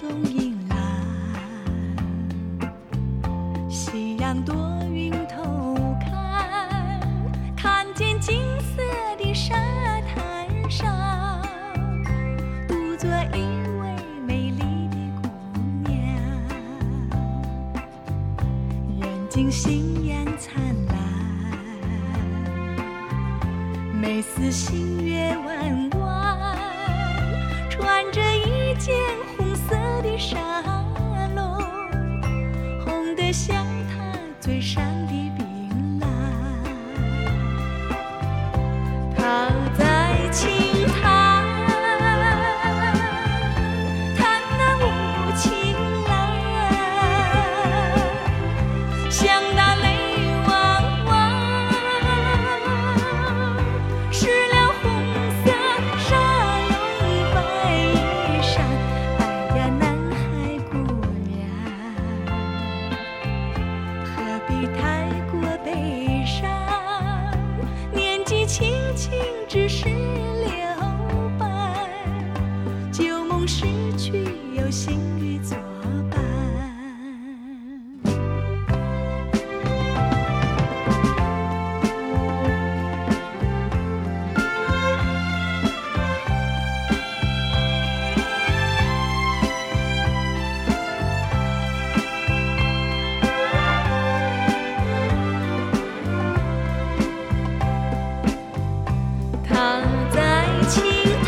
冬迎来夕阳躲云偷看看见金色的沙滩上独坐一位美丽的姑娘眼睛星样灿烂。每似星月弯弯想他最善。太过悲伤？年纪轻轻只是留白，旧梦失去有新雨作在